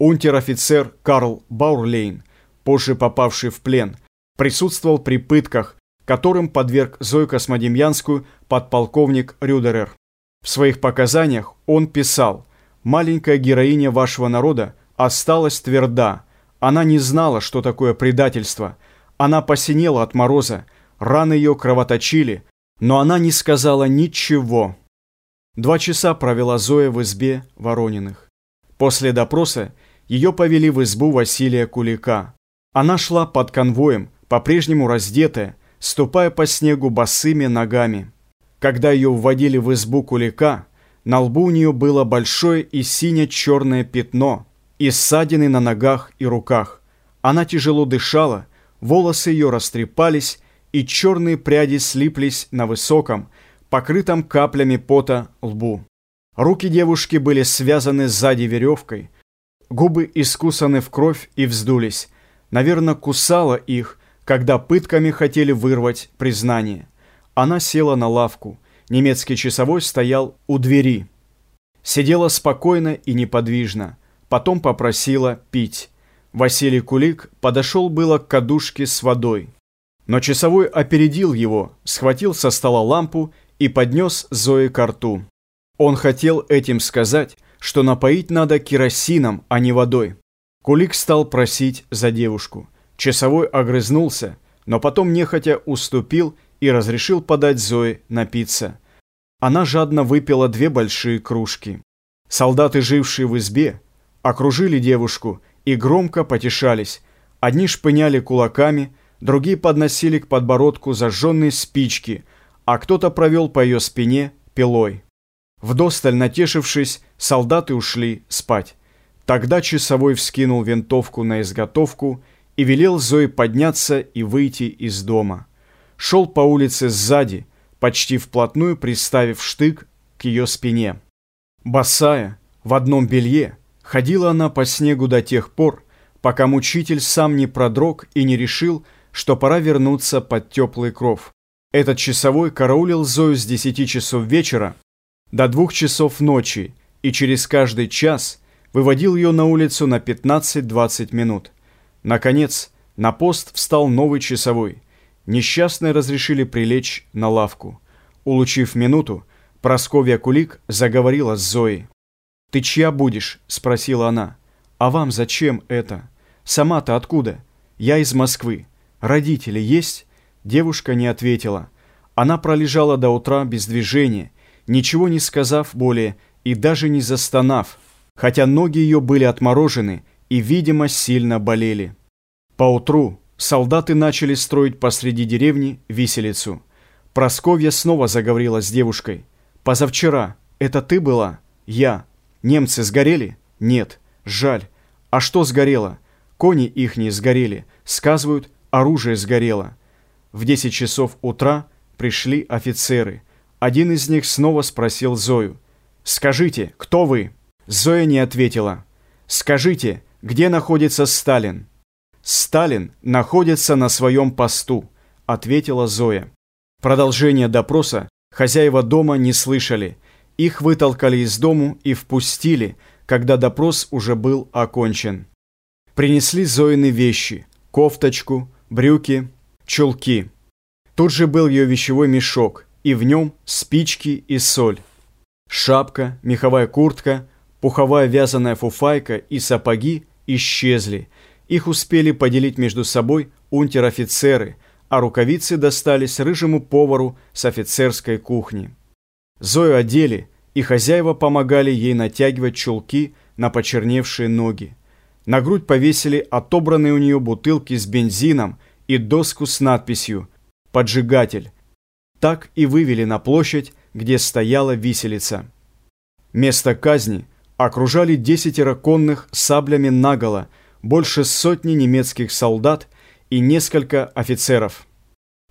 Унтер-офицер Карл Баурлейн, позже попавший в плен, присутствовал при пытках, которым подверг Зою Космодемьянскую подполковник Рюдерер. В своих показаниях он писал «Маленькая героиня вашего народа осталась тверда. Она не знала, что такое предательство. Она посинела от мороза, раны ее кровоточили, но она не сказала ничего». Два часа провела Зоя в избе Ворониных. После допроса ее повели в избу Василия Кулика. Она шла под конвоем, по-прежнему раздетая, ступая по снегу босыми ногами. Когда ее вводили в избу Кулика, на лбу у нее было большое и сине-черное пятно и ссадины на ногах и руках. Она тяжело дышала, волосы ее растрепались, и черные пряди слиплись на высоком, покрытом каплями пота лбу. Руки девушки были связаны сзади веревкой, губы искусаны в кровь и вздулись. Наверное, кусала их, когда пытками хотели вырвать признание. Она села на лавку. Немецкий часовой стоял у двери. Сидела спокойно и неподвижно. Потом попросила пить. Василий Кулик подошел было к кадушке с водой. Но часовой опередил его, схватил со стола лампу и поднес Зои к рту. Он хотел этим сказать, что напоить надо керосином, а не водой. Кулик стал просить за девушку. Часовой огрызнулся, но потом нехотя уступил и разрешил подать Зое напиться. Она жадно выпила две большие кружки. Солдаты, жившие в избе, окружили девушку и громко потешались. Одни шпыняли кулаками, другие подносили к подбородку зажженные спички, а кто-то провел по ее спине пилой. Вдосталь натешившись, солдаты ушли спать. Тогда часовой вскинул винтовку на изготовку и велел Зое подняться и выйти из дома. Шел по улице сзади, почти вплотную приставив штык к ее спине. Босая, в одном белье, ходила она по снегу до тех пор, пока мучитель сам не продрог и не решил, что пора вернуться под теплый кров. Этот часовой караулил Зою с десяти часов вечера до двух часов ночи и через каждый час выводил ее на улицу на 15-20 минут. Наконец, на пост встал новый часовой. Несчастные разрешили прилечь на лавку. Улучив минуту, Просковья Кулик заговорила с Зоей. «Ты чья будешь?» – спросила она. «А вам зачем это? Сама-то откуда? Я из Москвы. Родители есть?» Девушка не ответила. Она пролежала до утра без движения, ничего не сказав более и даже не застонав, хотя ноги ее были отморожены и, видимо, сильно болели. Поутру солдаты начали строить посреди деревни виселицу. Просковья снова заговорила с девушкой. «Позавчера. Это ты была?» «Я. Немцы сгорели?» «Нет. Жаль. А что сгорело?» «Кони ихние сгорели. Сказывают, оружие сгорело». В 10 часов утра пришли офицеры – один из них снова спросил Зою. «Скажите, кто вы?» Зоя не ответила. «Скажите, где находится Сталин?» «Сталин находится на своем посту», — ответила Зоя. Продолжение допроса хозяева дома не слышали. Их вытолкали из дому и впустили, когда допрос уже был окончен. Принесли Зоины вещи – кофточку, брюки, чулки. Тут же был ее вещевой мешок – и в нем спички и соль. Шапка, меховая куртка, пуховая вязаная фуфайка и сапоги исчезли. Их успели поделить между собой унтер-офицеры, а рукавицы достались рыжему повару с офицерской кухни. Зою одели, и хозяева помогали ей натягивать чулки на почерневшие ноги. На грудь повесили отобранные у нее бутылки с бензином и доску с надписью «Поджигатель», так и вывели на площадь, где стояла виселица. Место казни окружали десятеро конных саблями наголо, больше сотни немецких солдат и несколько офицеров.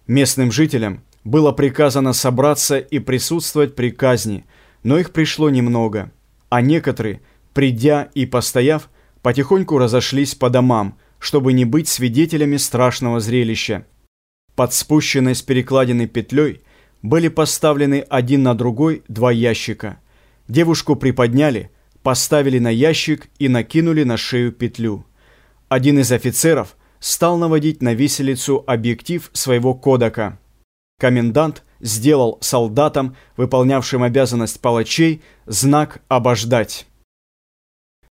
Местным жителям было приказано собраться и присутствовать при казни, но их пришло немного, а некоторые, придя и постояв, потихоньку разошлись по домам, чтобы не быть свидетелями страшного зрелища. Под спущенной с перекладиной петлей были поставлены один на другой два ящика. Девушку приподняли, поставили на ящик и накинули на шею петлю. Один из офицеров стал наводить на виселицу объектив своего кодека. Комендант сделал солдатам, выполнявшим обязанность палачей, знак «обождать».